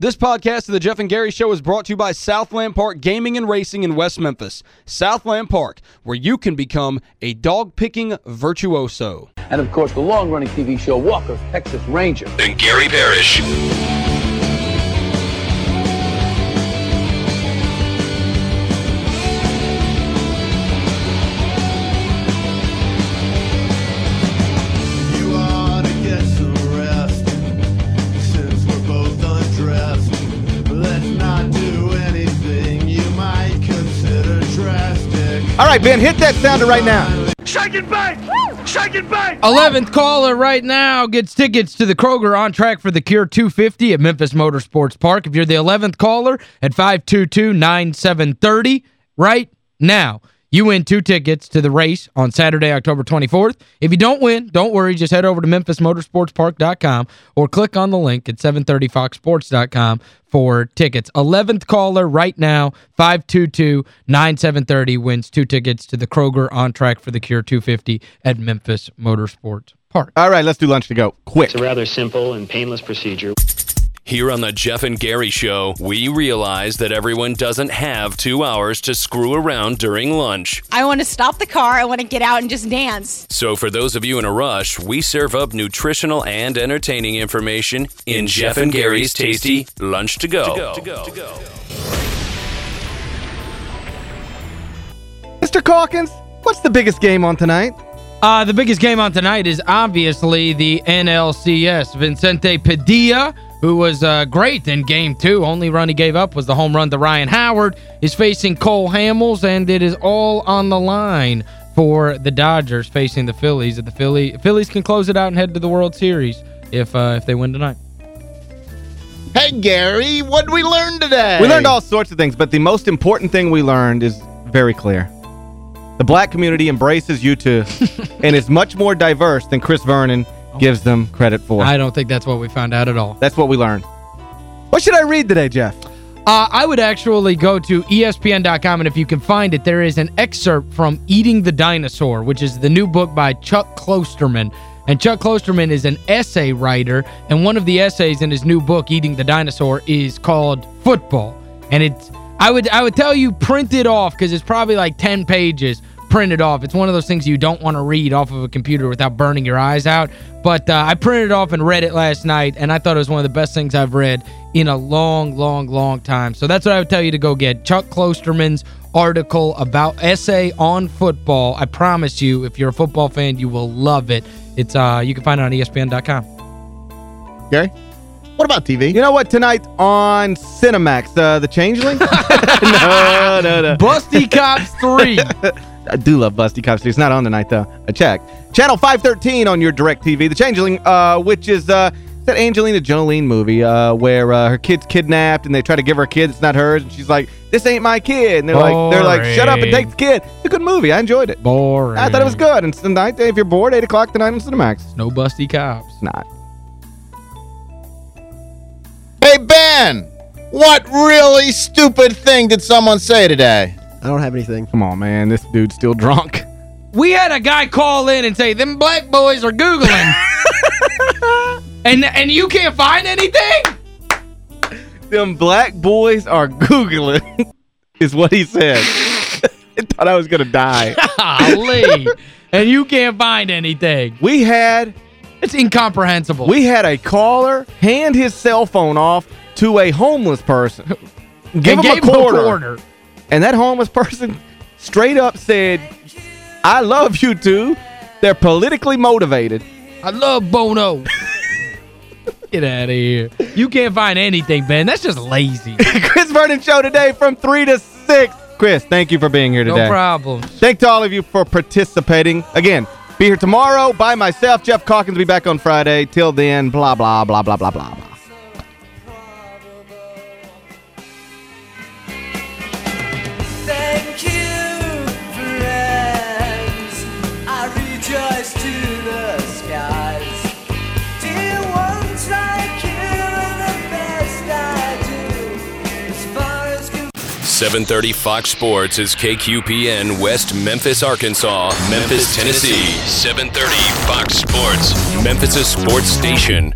This podcast of the Geoff and Gary Show is brought to you by Southland Park Gaming and Racing in West Memphis. Southland Park, where you can become a dog-picking virtuoso. And of course, the long-running TV show Walker, Texas Ranger. And Gary Parrish. Right, Ben, hit that sounder right now. Shake it back! Shake it back! 11th caller right now gets tickets to the Kroger on track for the Cure 250 at Memphis Motorsports Park. If you're the 11th caller at 522-9730 right now, you win two tickets to the race on Saturday, October 24th. If you don't win, don't worry. Just head over to memphismotorsportspark.com or click on the link at 730foxsports.com for tickets. 11th caller right now, 522-9730 wins two tickets to the Kroger on track for the Cure 250 at Memphis Motorsports Park. All right, let's do lunch to go. Quick. It's a rather simple and painless procedure. Here on the Geoff and Gary Show, we realize that everyone doesn't have two hours to screw around during lunch. I want to stop the car. I want to get out and just dance. So for those of you in a rush, we serve up nutritional and entertaining information in Geoff and Gary's tasty Lunch to Go. Mr. Calkins, what's the biggest game on tonight? Uh, the biggest game on tonight is obviously the NLCS. Vicente Padilla, who was uh, great in game two, only run he gave up was the home run to Ryan Howard, is facing Cole Hamels, and it is all on the line for the Dodgers facing the Phillies. The Philly Phillies can close it out and head to the World Series if uh, if they win tonight. Hey, Gary, what did we learn today? We learned all sorts of things, but the most important thing we learned is very clear. The black community embraces U2 and is much more diverse than Chris Vernon gives them credit for. I don't think that's what we found out at all. That's what we learned. What should I read today, Geoff? Uh, I would actually go to ESPN.com, and if you can find it, there is an excerpt from Eating the Dinosaur, which is the new book by Chuck Klosterman. And Chuck Klosterman is an essay writer, and one of the essays in his new book, Eating the Dinosaur, is called Football. And it's I would I would tell you print it off because it's probably like 10 pages printed off. It's one of those things you don't want to read off of a computer without burning your eyes out. But uh, I printed it off and read it last night, and I thought it was one of the best things I've read in a long, long, long time. So that's what I would tell you to go get. Chuck Klosterman's article about essay on football. I promise you, if you're a football fan, you will love it. It's uh You can find it on ESPN.com. Gary? What about TV? You know what? Tonight on Cinemax, uh, The Changeling? no, no, no. Busty Cops 3. I do love Busty Cops It's not on tonight, though. I checked. Channel 513 on your DirecTV. The Changeling, uh, which is uh, that Angelina Jolie movie uh, where uh, her kid's kidnapped and they try to give her a kid that's not hers. And she's like, this ain't my kid. And they're like, they're like, shut up and take the kid. It's a good movie. I enjoyed it. Boring. I thought it was good. And tonight, if you're bored, 8 o'clock tonight on Cinemax. No Busty Cops. It's not. Hey, Ben! What really stupid thing did someone say today? I don't have anything. Come on, man. This dude's still drunk. We had a guy call in and say, them black boys are Googling. and and you can't find anything? Them black boys are Googling, is what he said. I thought I was going to die. Golly. and you can't find anything. We had It's incomprehensible. we had a caller hand his cell phone off to a homeless person. Give and him gave a quarter. him a quarter. And that homeless person straight up said, I love U2. They're politically motivated. I love Bono. Get out of here. You can't find anything, Ben. That's just lazy. Chris Vernon Show today from 3 to 6. Chris, thank you for being here today. No problem. Thank to all of you for participating. Again, be here tomorrow by myself. Geoff Calkins will be back on Friday. Till then, blah, blah, blah, blah, blah, blah, blah. 730 Fox Sports is KQPN West Memphis, Arkansas, Memphis, Tennessee. 730 Fox Sports, Memphis' sports station.